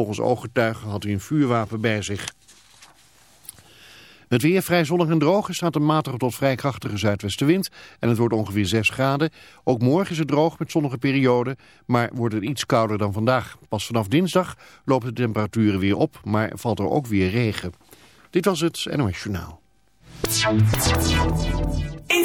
Volgens ooggetuigen had hij een vuurwapen bij zich. Het weer vrij zonnig en droog. Er staat een matige tot vrij krachtige zuidwestenwind en het wordt ongeveer 6 graden. Ook morgen is het droog met zonnige perioden, maar wordt het iets kouder dan vandaag. Pas vanaf dinsdag lopen de temperaturen weer op, maar valt er ook weer regen. Dit was het NOS. In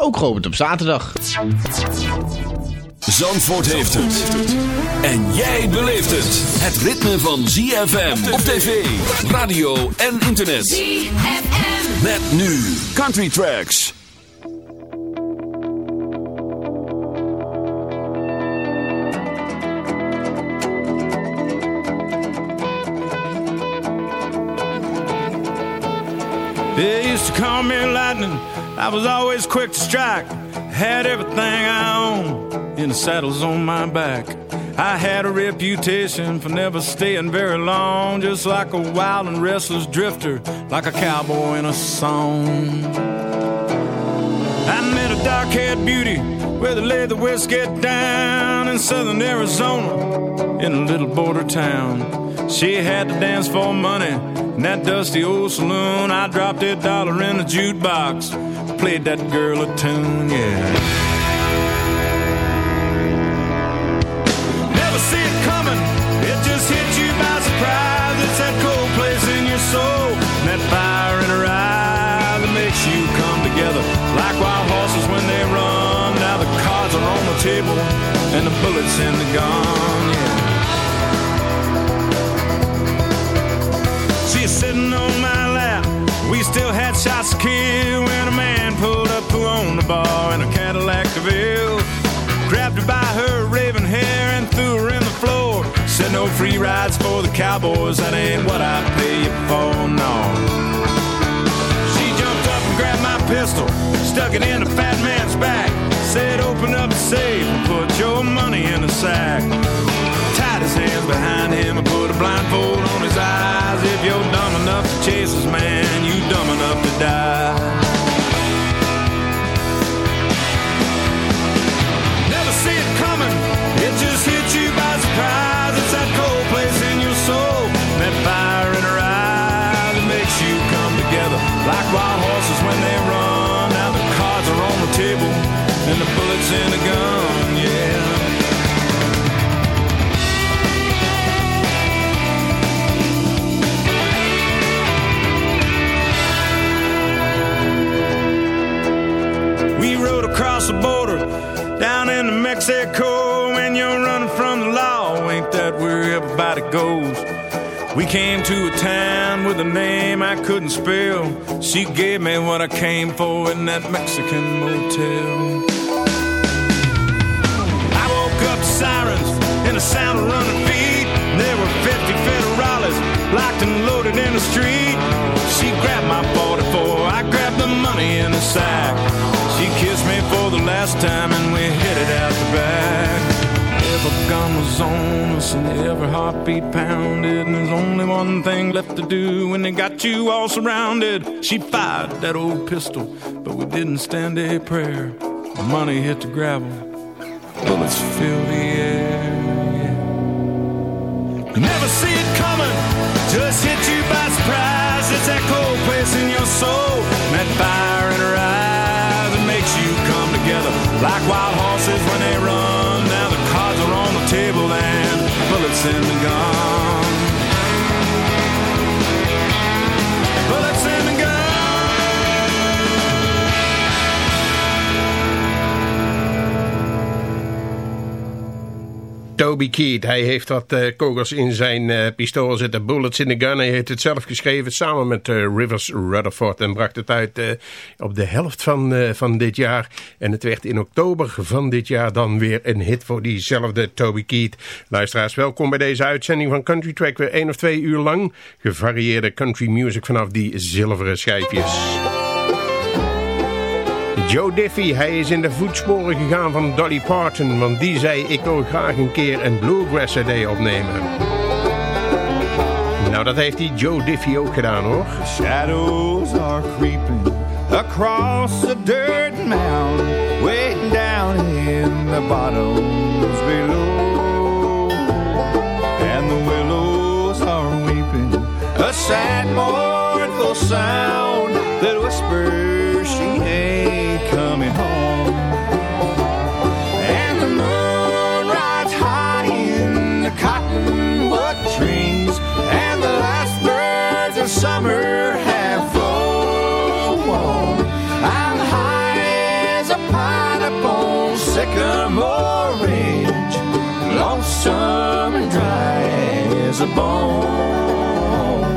ook geopend op zaterdag. Zandvoort heeft het. En jij beleeft het. Het ritme van ZFM op tv, radio en internet. ZFM. Met nu Country Tracks. They used to call me lightning. I was always quick to strike. Had everything I owned in the saddles on my back. I had a reputation for never staying very long, just like a wild and restless drifter, like a cowboy in a song. I met a dark haired beauty where they lay the whiskey down in southern Arizona in a little border town. She had to dance for money in that dusty old saloon. I dropped a dollar in the jukebox, played that girl a tune, yeah. Never see it coming, it just hits you by surprise. It's that cold place in your soul, and that fire in her eye that makes you come together like wild horses when they run. Now the cards are on the table, and the bullets in the gun, yeah. She's sitting on my. We still had shots to kill when a man pulled up owned the bar in a Cadillac DeVille. Grabbed her by her raven hair and threw her in the floor. Said no free rides for the cowboys. That ain't what I pay you for, no. She jumped up and grabbed my pistol, stuck it in the fat man's back. Said, open up the safe and put your money in the sack. Tied his hands behind him and put a blindfold on his eyes. If you're dumb enough to chase this man, like wild horses when they run. Now the cards are on the table and the bullets in the gun, yeah. We rode across the border down into Mexico. When you're running from the law, ain't that where everybody goes? We came to a town with a name I couldn't spell. She gave me what I came for in that Mexican motel. I woke up to sirens and the sound of running feet. There were 50 federales locked and loaded in the street. She grabbed my 44, I grabbed the money in the sack. She kissed me for the last time and we headed out the back. A gun was on us and every heartbeat pounded. And there's only one thing left to do when they got you all surrounded. She fired that old pistol, but we didn't stand a prayer. The money hit the gravel, bullets fill the air. Yeah. You never see it coming, just hit you by surprise. It's that cold place in your soul, that fire in her eyes that makes you come together like wild horses when they run. In the gun. Toby Keith, hij heeft wat eh, kogels in zijn eh, pistool zitten. Bullets in the gun. Hij heeft het zelf geschreven samen met eh, Rivers Rutherford. En bracht het uit op de helft van, van dit jaar. En het werd in oktober van dit jaar dan weer een hit voor diezelfde Toby Keith. Luisteraars, welkom bij deze uitzending van Country Track. Weer één of twee uur lang gevarieerde country music vanaf die zilveren schijfjes. Joe Diffie, hij is in de voetsporen gegaan van Dolly Parton, want die zei ik wil graag een keer een bluegrass CD opnemen. Nou, dat heeft die Joe Diffie ook gedaan hoor. Shadows are creeping across the dirt mound, way down in the bottoms below. And the willows are weeping, a sad mournful sound summer have flown. I'm high as a pine upon sycamore ridge, lonesome and dry as a bone.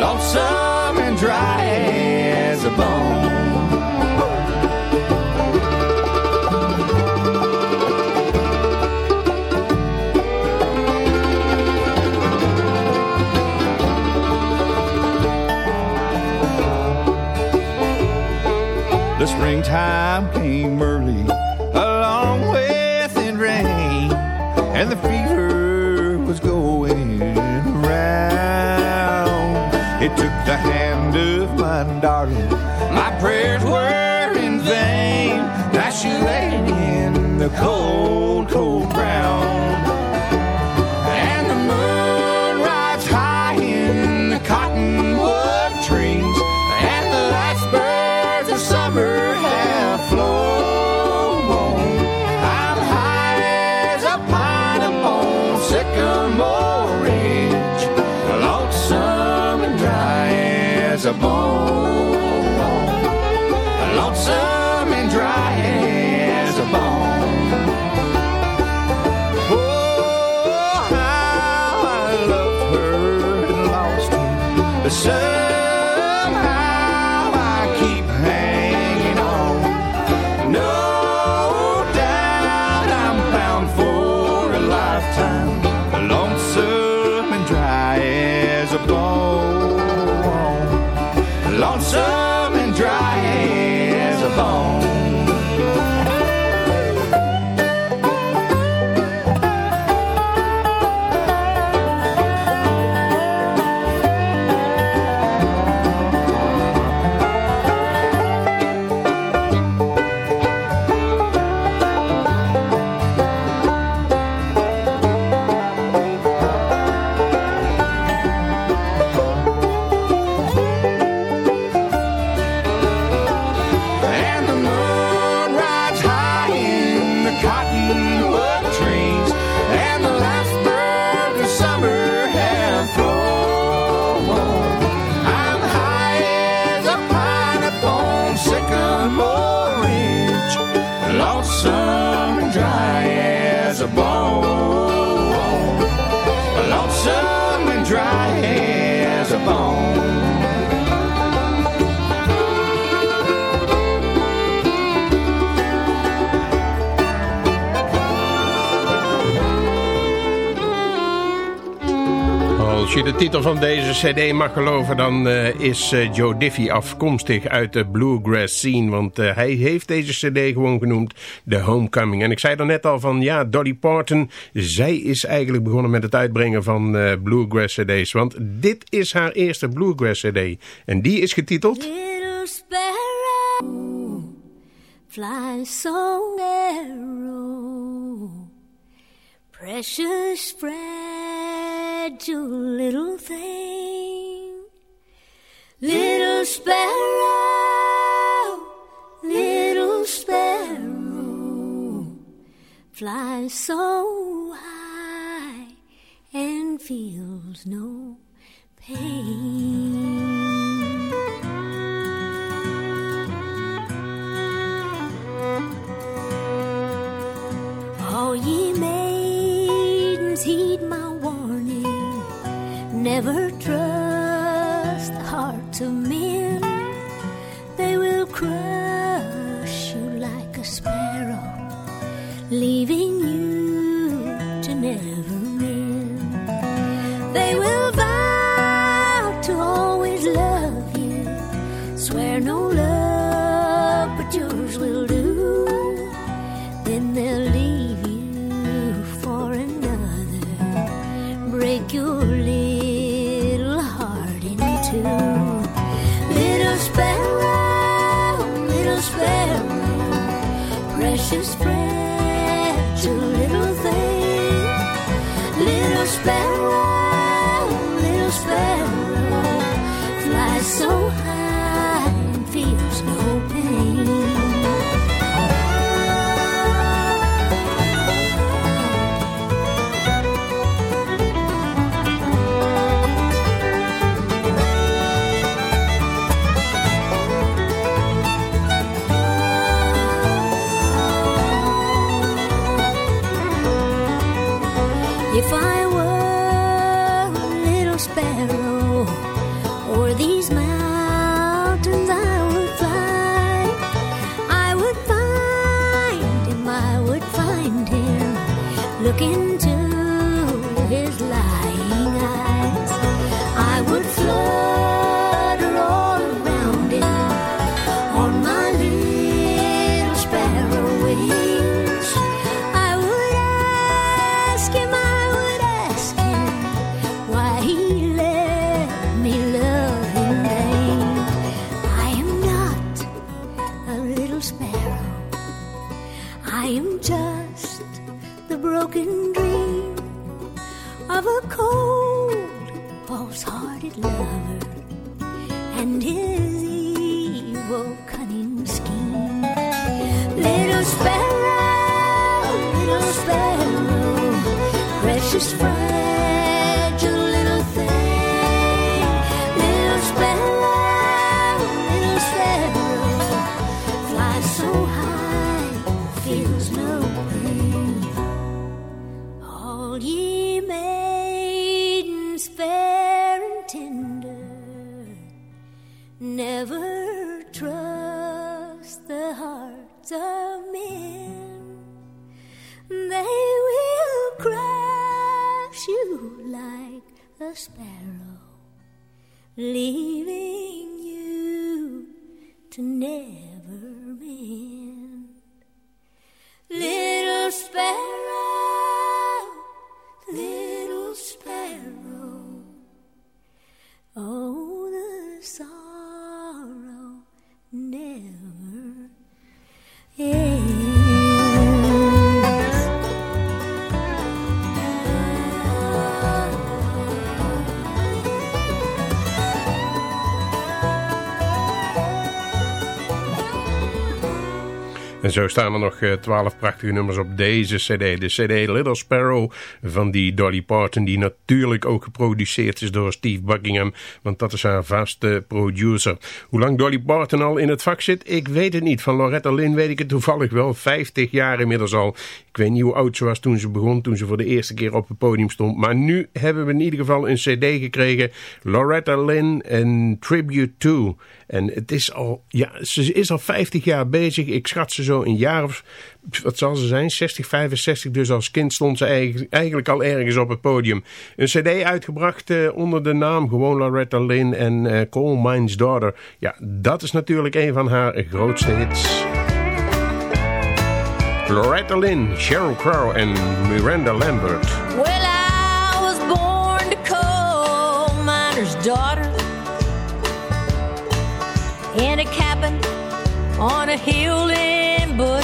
Lonesome and dry as a bone. The springtime came early, along with the rain, and the fever was going around. It took the hand of my darling, my prayers were in vain. Now she lay in the cold, cold ground. dry as a bone, lonesome and dry. Je de titel van deze cd mag geloven, dan uh, is uh, Joe Diffie afkomstig uit de bluegrass scene. Want uh, hij heeft deze cd gewoon genoemd The Homecoming. En ik zei er net al van, ja, Dolly Parton, zij is eigenlijk begonnen met het uitbrengen van bluegrass cd's. Want dit is haar eerste bluegrass cd. En die is getiteld... Little sparrow, fly so narrow. Precious, fragile little thing. Little sparrow, little sparrow, fly so high and feels no pain. Maidens heed my warning. Never trust the hearts of men. They will crush you like a sparrow, leaving Little sparrow, little sparrow, precious, fragile little thing. Little sparrow, Zo staan er nog eh, twaalf prachtige nummers op deze cd. De cd Little Sparrow van die Dolly Parton... die natuurlijk ook geproduceerd is door Steve Buckingham... want dat is haar vaste producer. Hoe lang Dolly Parton al in het vak zit, ik weet het niet. Van Loretta Lynn weet ik het toevallig wel. 50 jaar inmiddels al. Ik weet niet hoe oud ze was toen ze begon... toen ze voor de eerste keer op het podium stond. Maar nu hebben we in ieder geval een cd gekregen. Loretta Lynn en Tribute To... En het is al, ja, ze is al 50 jaar bezig. Ik schat ze zo zo een jaar of, wat zal ze zijn, 60, 65. Dus als kind stond ze eigenlijk, al ergens op het podium. Een cd uitgebracht eh, onder de naam gewoon Loretta Lynn en eh, Coal Mine's Daughter. Ja, dat is natuurlijk een van haar grootste hits. Loretta Lynn, Sheryl Crow en Miranda Lambert. Well, I was born to coal miner's daughter in a cabin on a hill in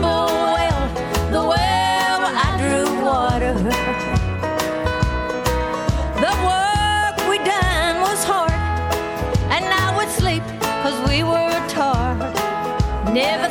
Well the well I drew water. The work we done was hard, and I would sleep cause we. Never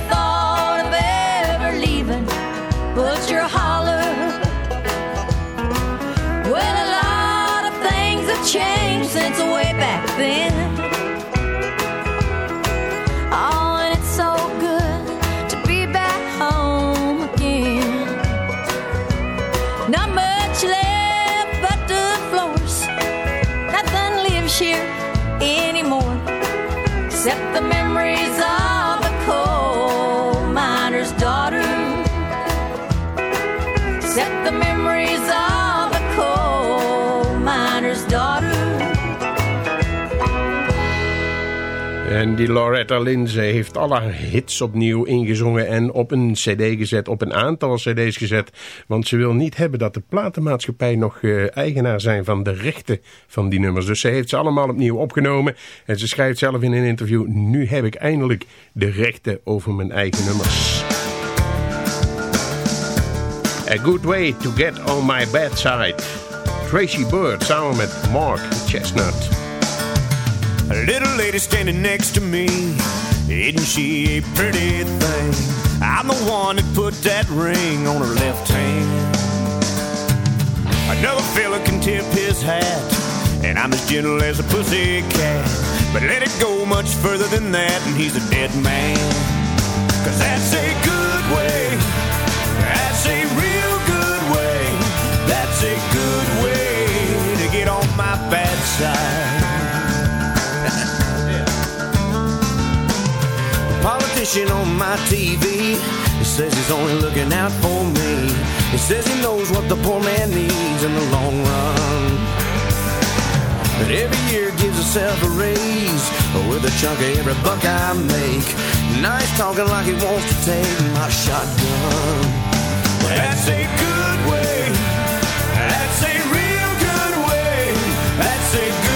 die Loretta Lynn, ze heeft al haar hits opnieuw ingezongen en op een cd gezet, op een aantal cd's gezet. Want ze wil niet hebben dat de platenmaatschappij nog eh, eigenaar zijn van de rechten van die nummers. Dus ze heeft ze allemaal opnieuw opgenomen. En ze schrijft zelf in een interview, nu heb ik eindelijk de rechten over mijn eigen nummers. A good way to get on my bad side. Tracy Bird samen met Mark Chestnut. A little lady standing next to me. Isn't she a pretty thing? I'm the one that put that ring on her left hand. Another fella can tip his hat, and I'm as gentle as a pussy cat. But let it go much further than that, and he's a dead man. Cause that's a good way. That's a real good way. That's a good way to get on my bad side. Politician on my TV he says he's only looking out for me. He says he knows what the poor man needs in the long run. But every year gives himself a raise with a chunk of every buck I make. Nice talking like he wants to take my shotgun. That's a good way. That's a real good way. That's a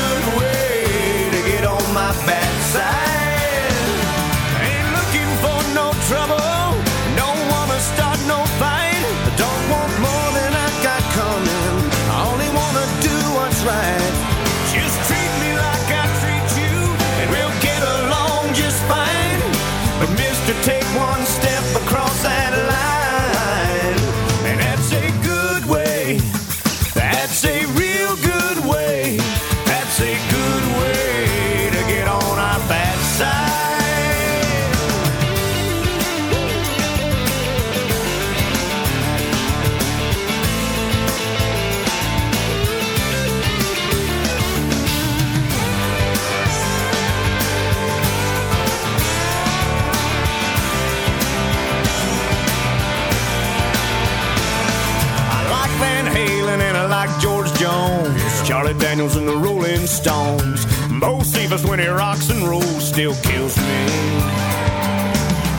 Beatles and the Rolling Stones. Bocephus when he rocks and rolls still kills me.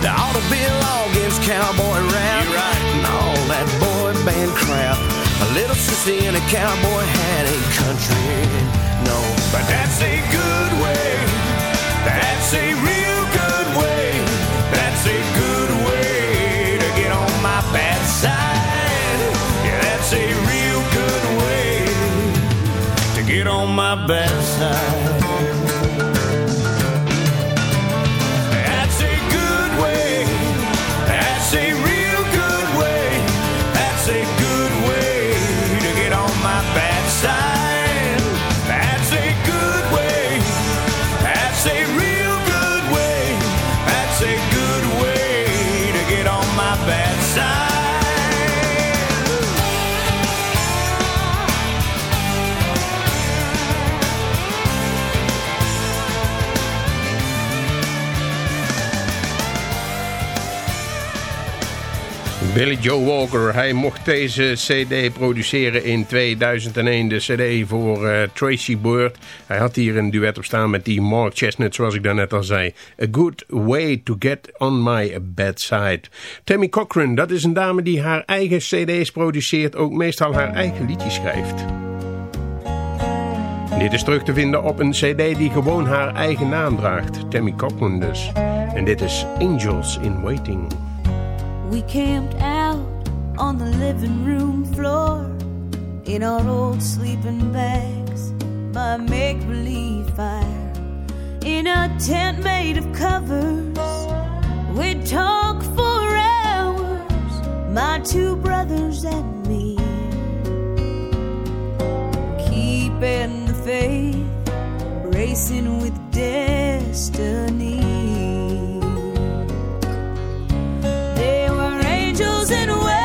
There ought to be a law against cowboy rap and all that boy band crap. A little sissy in a cowboy hat ain't country, no. But that's a good way. That's a real on my bad side. Billy Joe Walker, hij mocht deze cd produceren in 2001. De cd voor eh, Tracy Bird. Hij had hier een duet op staan met die Mark Chestnut, zoals ik daarnet al zei. A good way to get on my bad side. Tammy Cochran, dat is een dame die haar eigen cd's produceert. Ook meestal haar eigen liedjes schrijft. Dit is terug te vinden op een cd die gewoon haar eigen naam draagt. Tammy Cochran dus. En dit is Angels in Waiting. We camped out on the living room floor in our old sleeping bags by make believe fire. In a tent made of covers, we'd talk for hours, my two brothers and me. Keeping the faith, racing with destiny. Angels in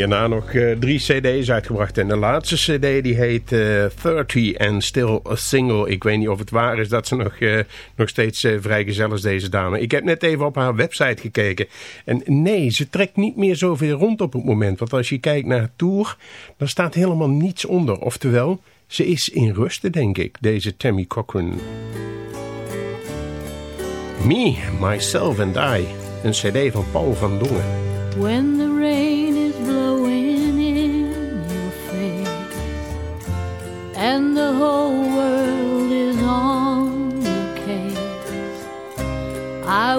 Hierna nog eh, drie cd's uitgebracht. En de laatste cd die heet eh 30 and Still a Single. Ik weet niet of het waar is dat ze nog, eh, nog steeds eh, vrijgezel is, deze dame. Ik heb net even op haar website gekeken. En nee, ze trekt niet meer zoveel rond op het moment. Want als je kijkt naar haar tour, dan staat helemaal niets onder. Oftewel, ze is in rusten, denk ik, deze Tammy Cochran. Me, Myself and I. Een cd van Paul van Dongen.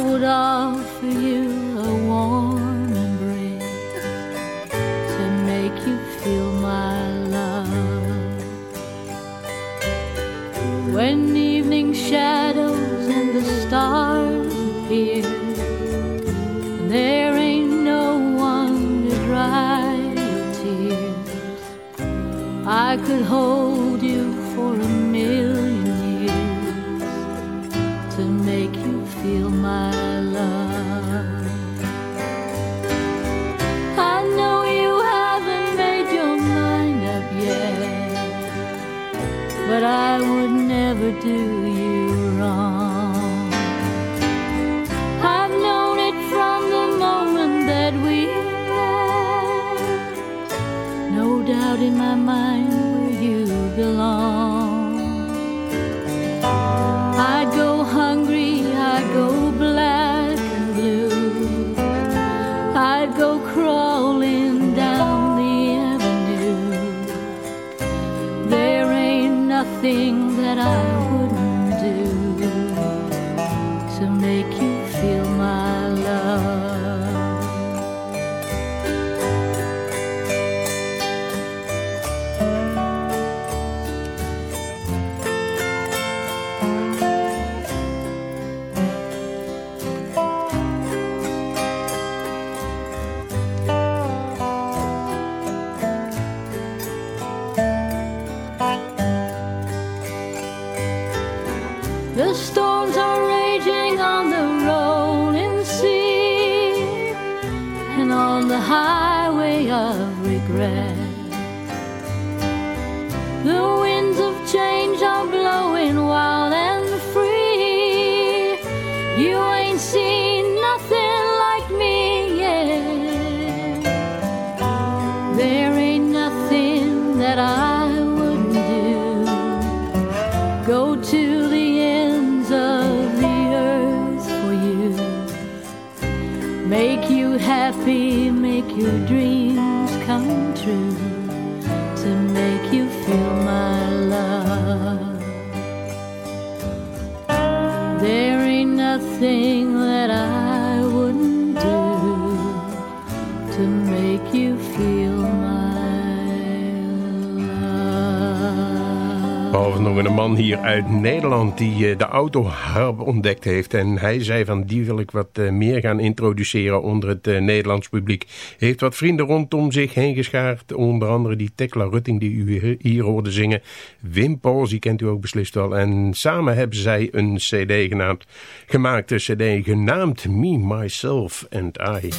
Would offer you a warm embrace to make you feel my love. When evening shadows and the stars appear, and there ain't no one to dry your tears. I could hold do ain't Dongen, een man hier uit Nederland die eh, de autoharp ontdekt heeft. En hij zei van die wil ik wat eh, meer gaan introduceren onder het eh, Nederlands publiek. Heeft wat vrienden rondom zich heen geschaard. Onder andere die Tekla Rutting die u hier hoorde zingen. Wim Pauls, die kent u ook beslist wel. En samen hebben zij een cd genaamd, gemaakt. Een cd genaamd Me, Myself and I.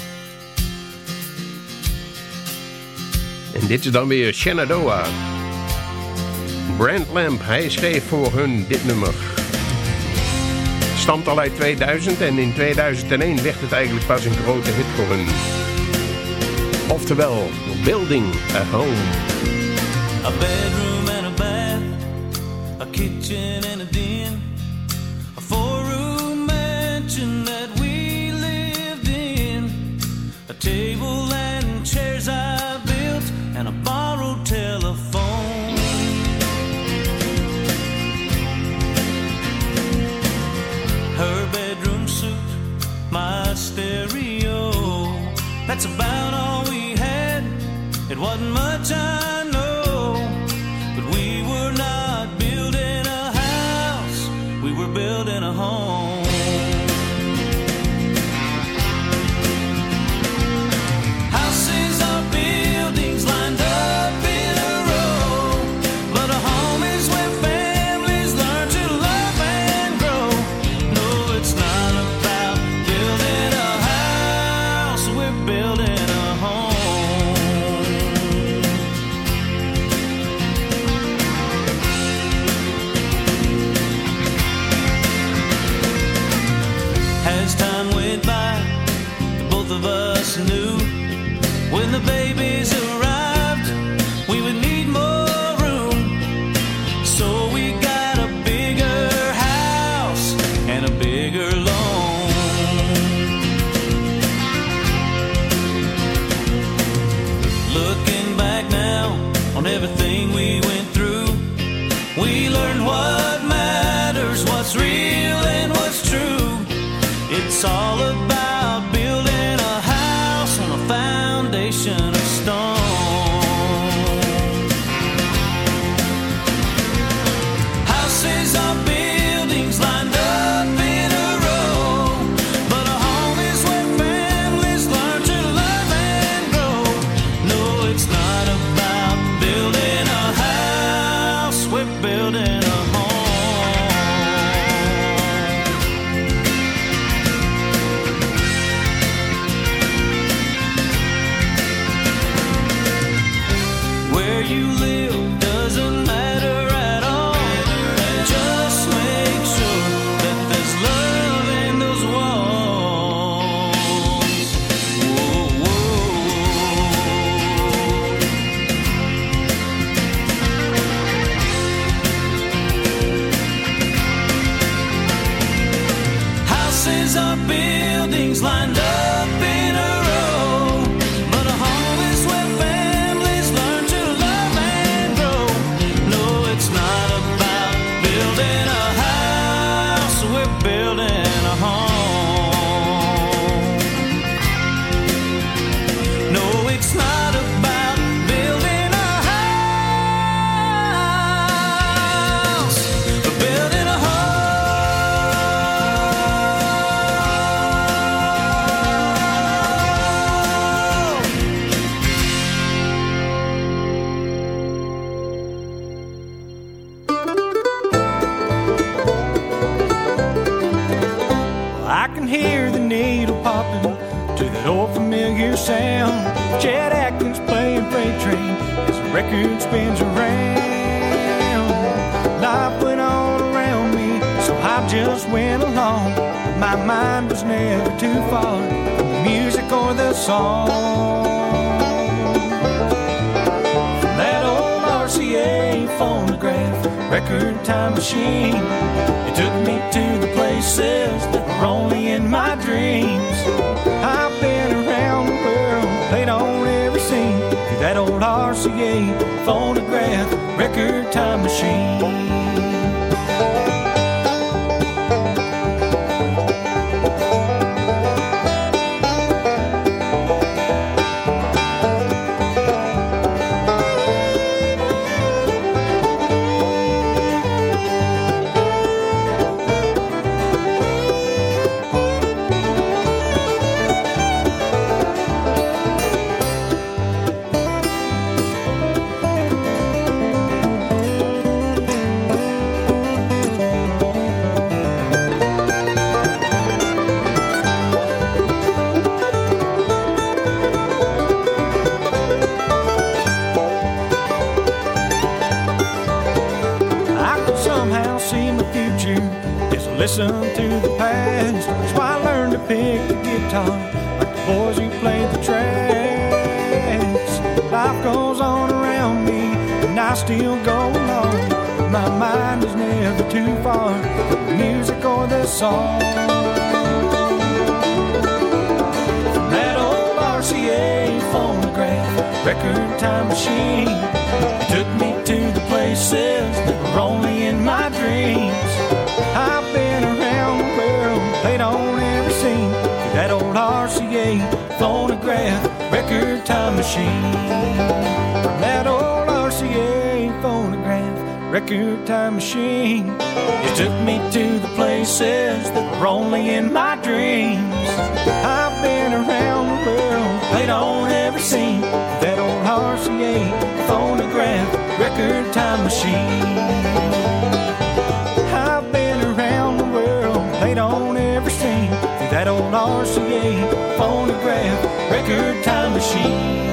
En dit is dan weer Shenandoah. Brand Lamp, hij schreef voor hun dit nummer. Stamt al uit 2000 en in 2001 werd het eigenlijk pas een grote hit voor hun. Oftewel, Building a Home. A bedroom and a bath, a kitchen and a den, a four-room mansion that we lived in, a table That's about all we had. It wasn't much, I listen to the past. So I learned to pick the guitar like the boys who played the tracks. Life goes on around me, and I still go along. My mind is never too far from the music or the song. That old RCA phonograph record time machine, took me to the places that were only in my dreams. 48 phonograph record time machine. That old RCA phonograph record time machine. It took me to the places that were only in my dreams. I've been around the world, played on every scene. That old RCA phonograph record time machine. That old RCA phonograph record time machine.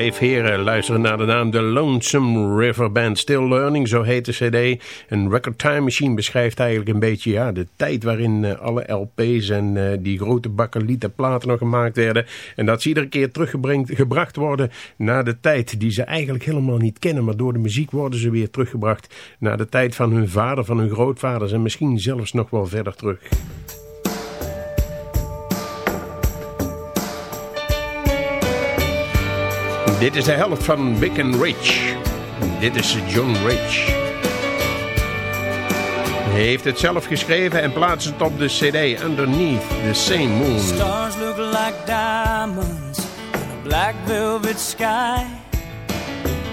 Vijf heren luisteren naar de naam The Lonesome River Band. Still Learning, zo heet de cd. Een Record Time Machine beschrijft eigenlijk een beetje ja, de tijd waarin eh, alle LP's en eh, die grote bakkelieten platen nog gemaakt werden. En dat ze iedere keer teruggebracht worden naar de tijd die ze eigenlijk helemaal niet kennen. Maar door de muziek worden ze weer teruggebracht naar de tijd van hun vader, van hun grootvaders en misschien zelfs nog wel verder terug. Dit is de helft van Big and Rich. Dit is John Rich. Hij heeft het zelf geschreven en plaatst het op de cd Underneath the Same Moon. Stars look like diamonds in a black velvet sky.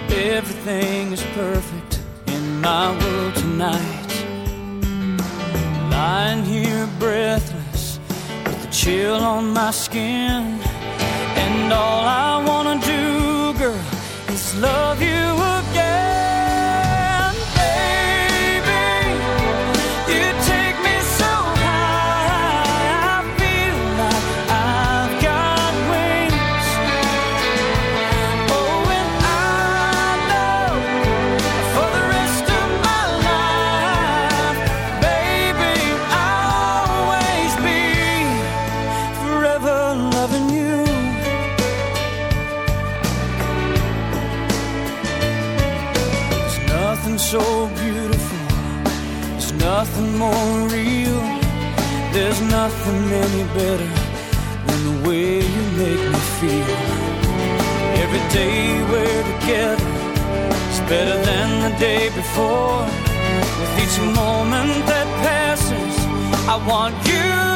Everything is perfect in my world tonight. Lying here breathless with the chill on my skin. And all I wanna do, girl, is love you together better than the day before. With each moment that passes, I want you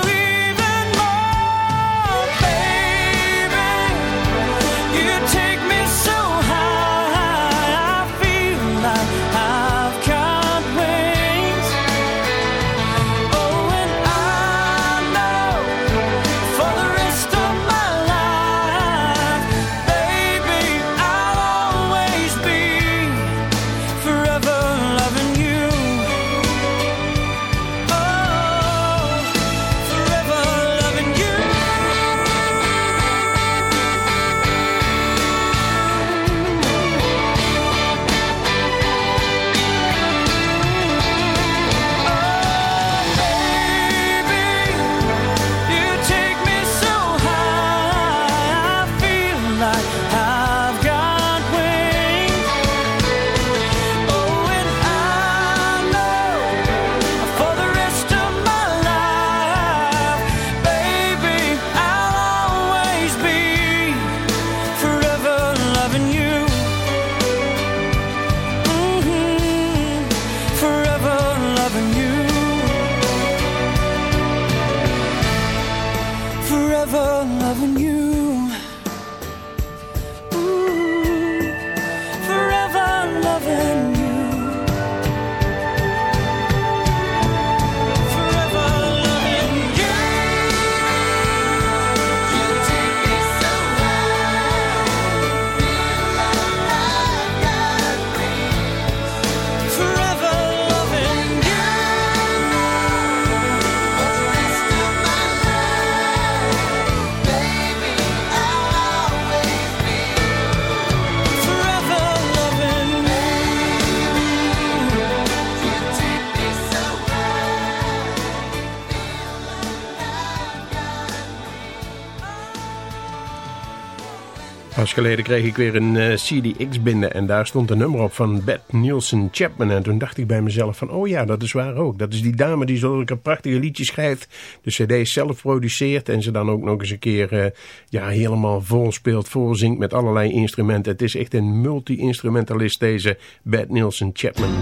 Geleden kreeg ik weer een eh, CDX binnen en daar stond een nummer op van Beth Nielsen Chapman. En toen dacht ik bij mezelf van, oh ja, dat is waar ook. Dat is die dame die zulke prachtige liedjes schrijft, de cd's zelf produceert en ze dan ook nog eens een keer eh, ja, helemaal vol speelt, met allerlei instrumenten. Het is echt een multi-instrumentalist deze Beth Nielsen Chapman.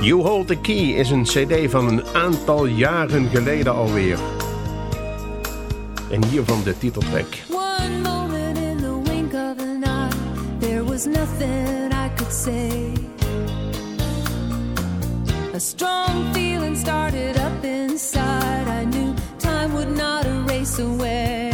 You Hold the Key is een cd van een aantal jaren geleden alweer. En hiervan de titeltrack. Was nothing I could say. A strong feeling started up inside. I knew time would not erase away.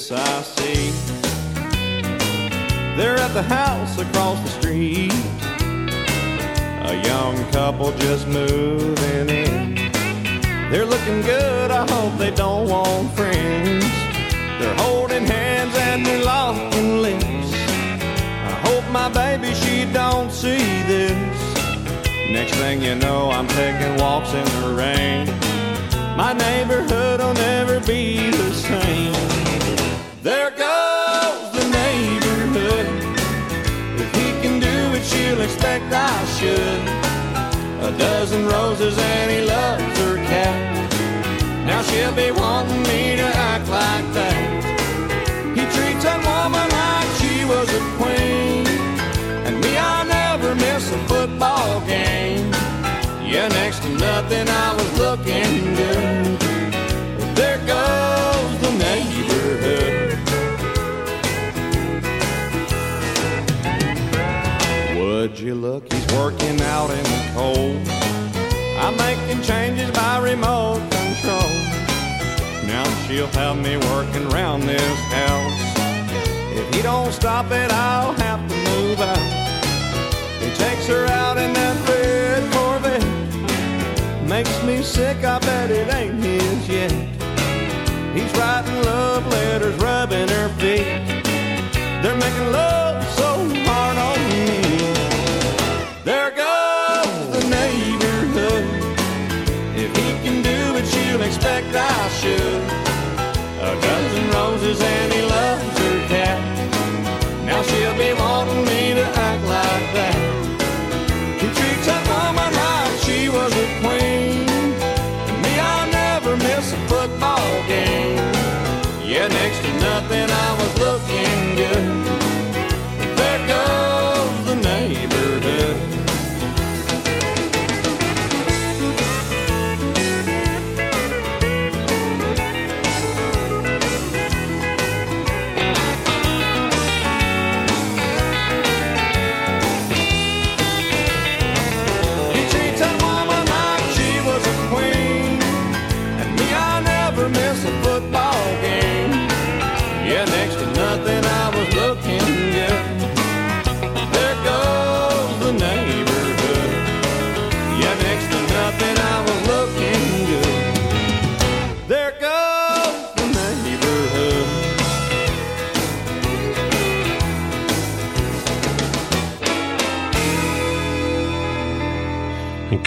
This I see. They're at the house across the street. A young couple just moving in. They're looking good, I hope they don't want friends. They're holding hands and they're locking lips. I hope my baby, she don't see this. Next thing you know, I'm taking walks in the rain. My neighborhood will never be the same. There goes the neighborhood. If he can do it, she'll expect I should. A dozen roses and he loves her cat. Now she'll be wanting me to act like that. He treats that woman like she was a queen. And me, I never miss a football game. Yeah, next to nothing, I was looking good. You look? He's working out in the cold. I'm making changes by remote control. Now she'll have me working round this house. If he don't stop it, I'll have to move out. He takes her out in that red Corvette. Makes me sick, I bet it ain't his yet. He's writing love letters, rubbing her feet. They're making love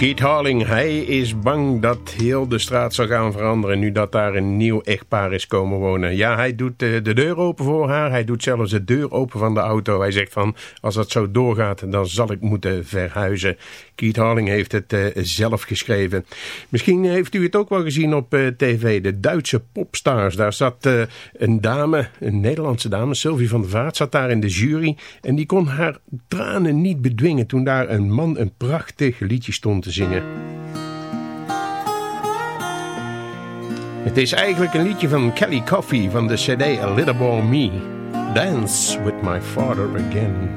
Keith Harling, hij is bang dat heel de straat zal gaan veranderen... nu dat daar een nieuw echtpaar is komen wonen. Ja, hij doet eh, de deur open voor haar. Hij doet zelfs de deur open van de auto. Hij zegt van, als dat zo doorgaat, dan zal ik moeten verhuizen. Keith Harling heeft het eh, zelf geschreven. Misschien heeft u het ook wel gezien op eh, tv. De Duitse popstars. Daar zat een dame, een Nederlandse dame, Sylvie van der Vaart... zat daar in de jury en die kon haar tranen niet bedwingen... toen daar een man een prachtig liedje stond te zingen. Het is eigenlijk een liedje van Kelly Coffey van de cd A Little More Me. Dance with my father again.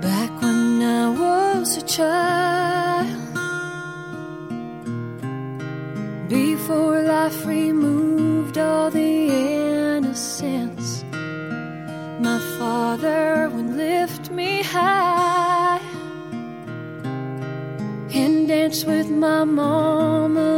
Back when I was a child, before life removed all the innocence, my father would lift me high and dance with my mama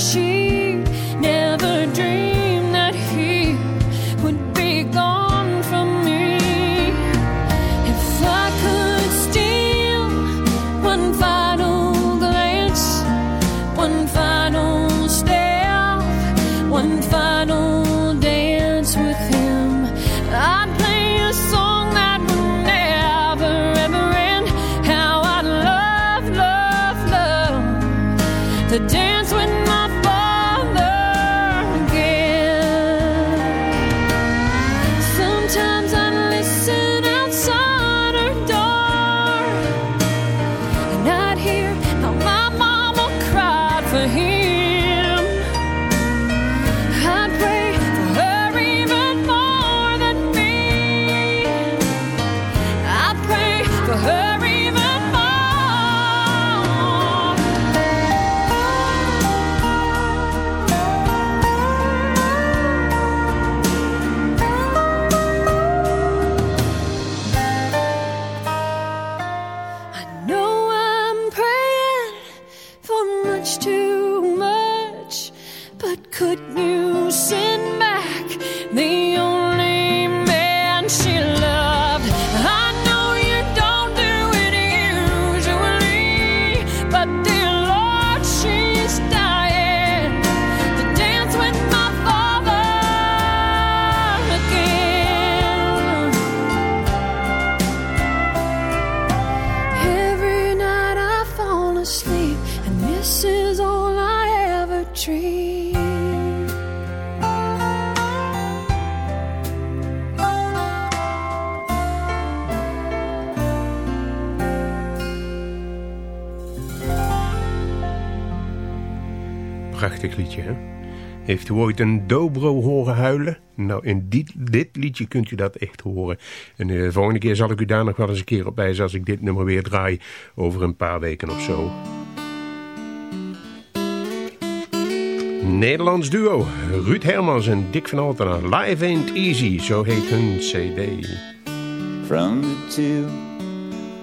under Prachtig liedje, hè? Heeft u ooit een dobro horen huilen? Nou, in dit, dit liedje kunt u dat echt horen. En de volgende keer zal ik u daar nog wel eens een keer op wijzen... als ik dit nummer weer draai over een paar weken of zo. Nederlands duo, Ruud Hermans en Dick van Altena. Live Ain't Easy, zo heet hun cd. From the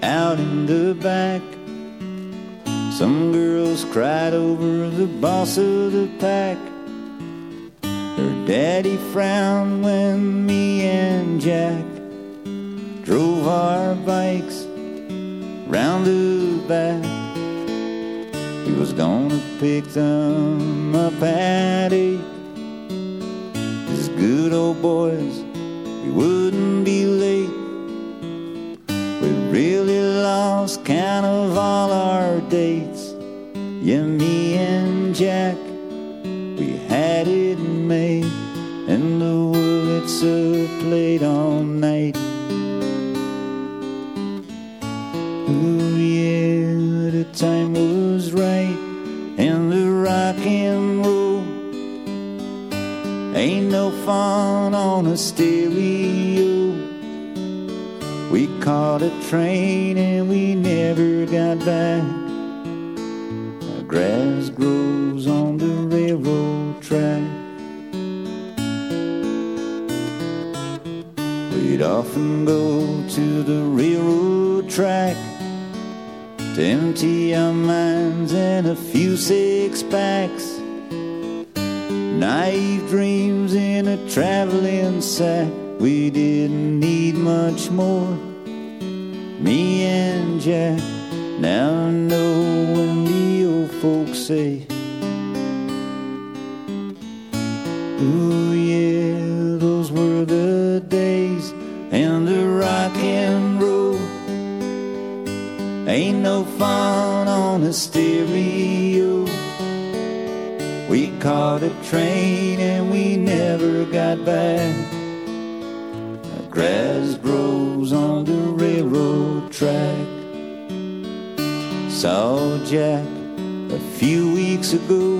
out in the back. Some girls cried over the boss of the pack. Her daddy frowned when me and Jack drove our bikes round the back. He was gonna pick them up at eight. As good old boys, we wouldn't be late. Really lost count of all our dates. Yeah, me and Jack, we had it made. And the Wurlitzer played all night. Ooh, yeah, the time was right. And the rock and roll ain't no fun on a stereo. Caught a train and we never got back. Grass grows on the railroad track. We'd often go to the railroad track to empty our minds and a few six packs. Naive dreams in a traveling sack. We didn't need much more. Me and Jack. Now I know when the old folks say, Ooh, yeah, those were the days. And the rock and roll ain't no fun on a stereo. We caught a train and we never got back. Grass track. Saw Jack a few weeks ago.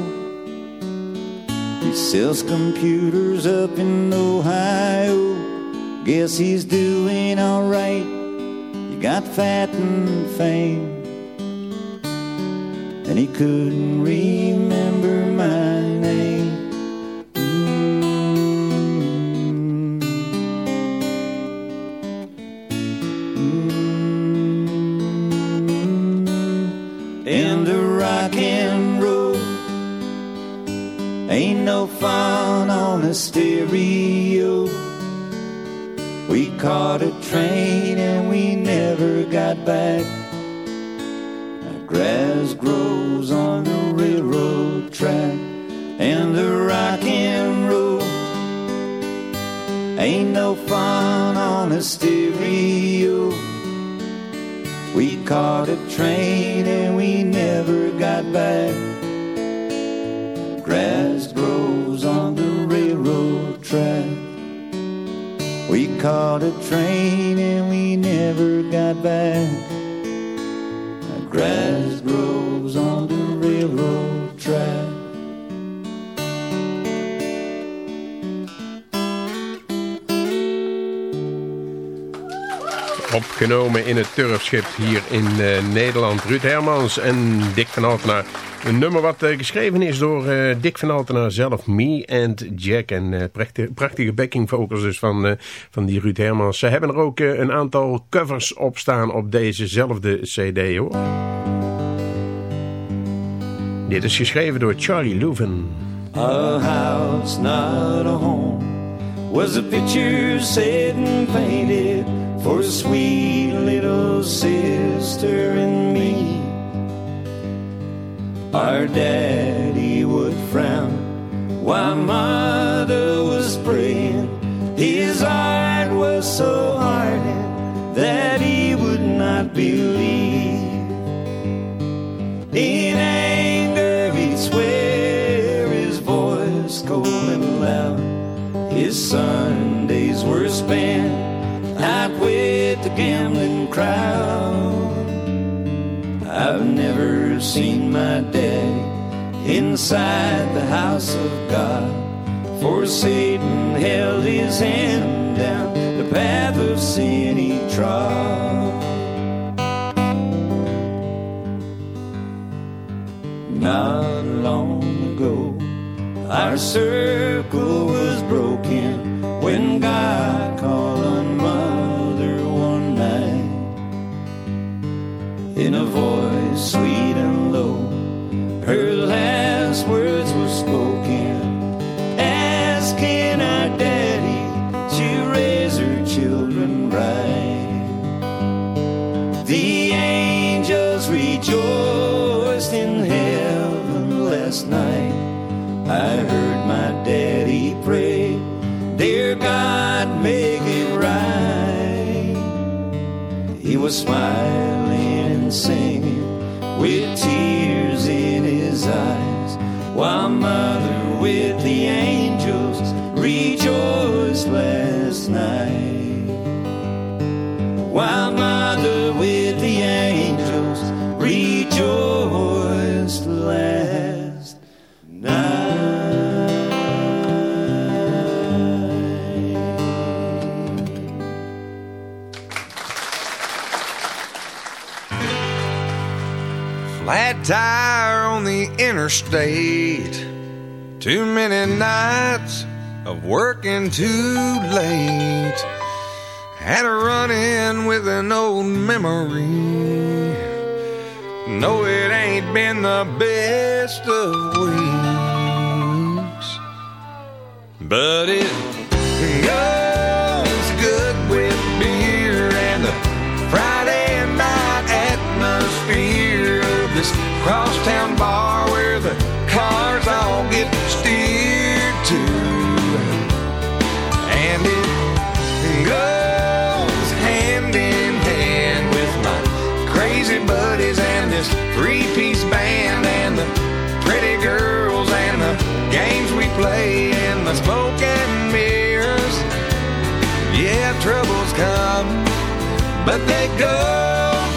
He sells computers up in Ohio. Guess he's doing alright. He got fat and fame. And he couldn't remember a stereo. We caught a train and we never got back. Grass grows on the railroad track and the rock and roll. Ain't no fun on a stereo. We caught a train and we never got back. Grass caught a train and we never got back. Grass grows on the railroad track. Opgenomen in het Turfschip hier in eh, Nederland. Ruud Hermans en Dick van Altena. Een nummer wat eh, geschreven is door eh, Dick van Altena zelf. Me and Jack. En eh, prachtige, prachtige backing vocals dus van, van die Ruud Hermans. Ze hebben er ook een aantal covers op staan op dezezelfde cd hoor. Dit is geschreven door Charlie Louvin. A house, not a home, was a picture set and painted for a sweet little sister and me. Our daddy would frown while mother was praying. His heart was so hardened that he would not believe. In anger, he'd swear his voice cold and loud. His Sundays were spent out with the gambling crowd. I've never seen my daddy inside the house of God. For Satan held his hand down the path of sin he trod. Not long ago, our circle was broken when God called on in a voice sweet and low. Her last words were spoken, asking our daddy to raise her children right. The angels rejoiced in heaven last night. I heard my daddy pray, Dear God, make it right. He was smiling while Mother with the angels rejoiced last night. While Mother with the angels rejoiced last night. Flat tire interstate. Too many nights of working too late. Had a run in with an old memory. No, it ain't been the best of weeks. But it goes good with beer and the Friday night atmosphere of this crosstown play and the smoke and mirrors. Yeah, troubles come, but they go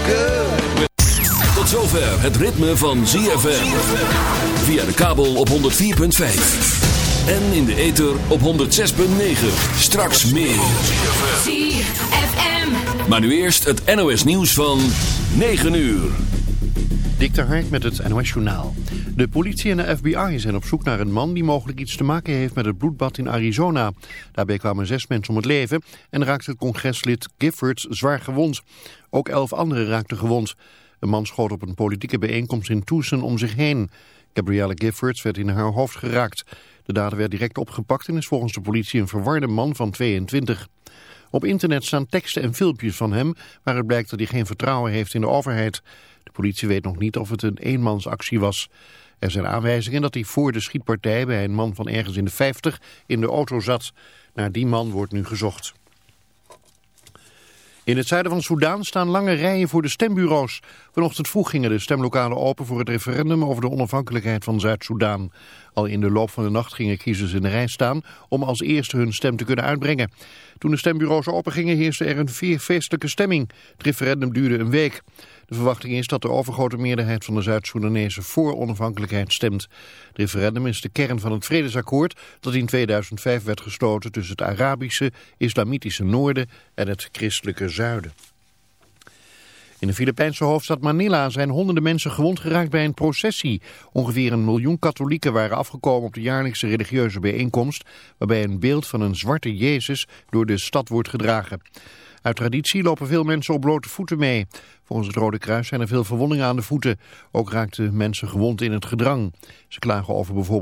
good. Tot zover het ritme van ZFM. Via de kabel op 104.5. En in de ether op 106.9. Straks meer. ZFM. Maar nu eerst het NOS nieuws van 9 uur. Dik de Hark met het NOS Journaal. De politie en de FBI zijn op zoek naar een man die mogelijk iets te maken heeft met het bloedbad in Arizona. Daarbij kwamen zes mensen om het leven en raakte het congreslid Giffords zwaar gewond. Ook elf anderen raakten gewond. Een man schoot op een politieke bijeenkomst in Tucson om zich heen. Gabrielle Giffords werd in haar hoofd geraakt. De dader werd direct opgepakt en is volgens de politie een verwarde man van 22. Op internet staan teksten en filmpjes van hem waaruit blijkt dat hij geen vertrouwen heeft in de overheid. De politie weet nog niet of het een eenmansactie was. Er zijn aanwijzingen dat hij voor de schietpartij bij een man van ergens in de 50 in de auto zat. Naar die man wordt nu gezocht. In het zuiden van Soedan staan lange rijen voor de stembureaus. Vanochtend vroeg gingen de stemlokalen open voor het referendum over de onafhankelijkheid van Zuid-Soedan. Al in de loop van de nacht gingen kiezers in de rij staan om als eerste hun stem te kunnen uitbrengen. Toen de stembureaus opengingen heerste er een feestelijke stemming. Het referendum duurde een week. De verwachting is dat de overgrote meerderheid van de Zuid-Soedanezen voor onafhankelijkheid stemt. Het referendum is de kern van het vredesakkoord dat in 2005 werd gesloten tussen het Arabische, Islamitische noorden en het christelijke zuiden. In de Filipijnse hoofdstad Manila zijn honderden mensen gewond geraakt bij een processie. Ongeveer een miljoen katholieken waren afgekomen op de jaarlijkse religieuze bijeenkomst... waarbij een beeld van een zwarte Jezus door de stad wordt gedragen. Uit traditie lopen veel mensen op blote voeten mee. Volgens het Rode Kruis zijn er veel verwondingen aan de voeten. Ook raakten mensen gewond in het gedrang. Ze klagen over bijvoorbeeld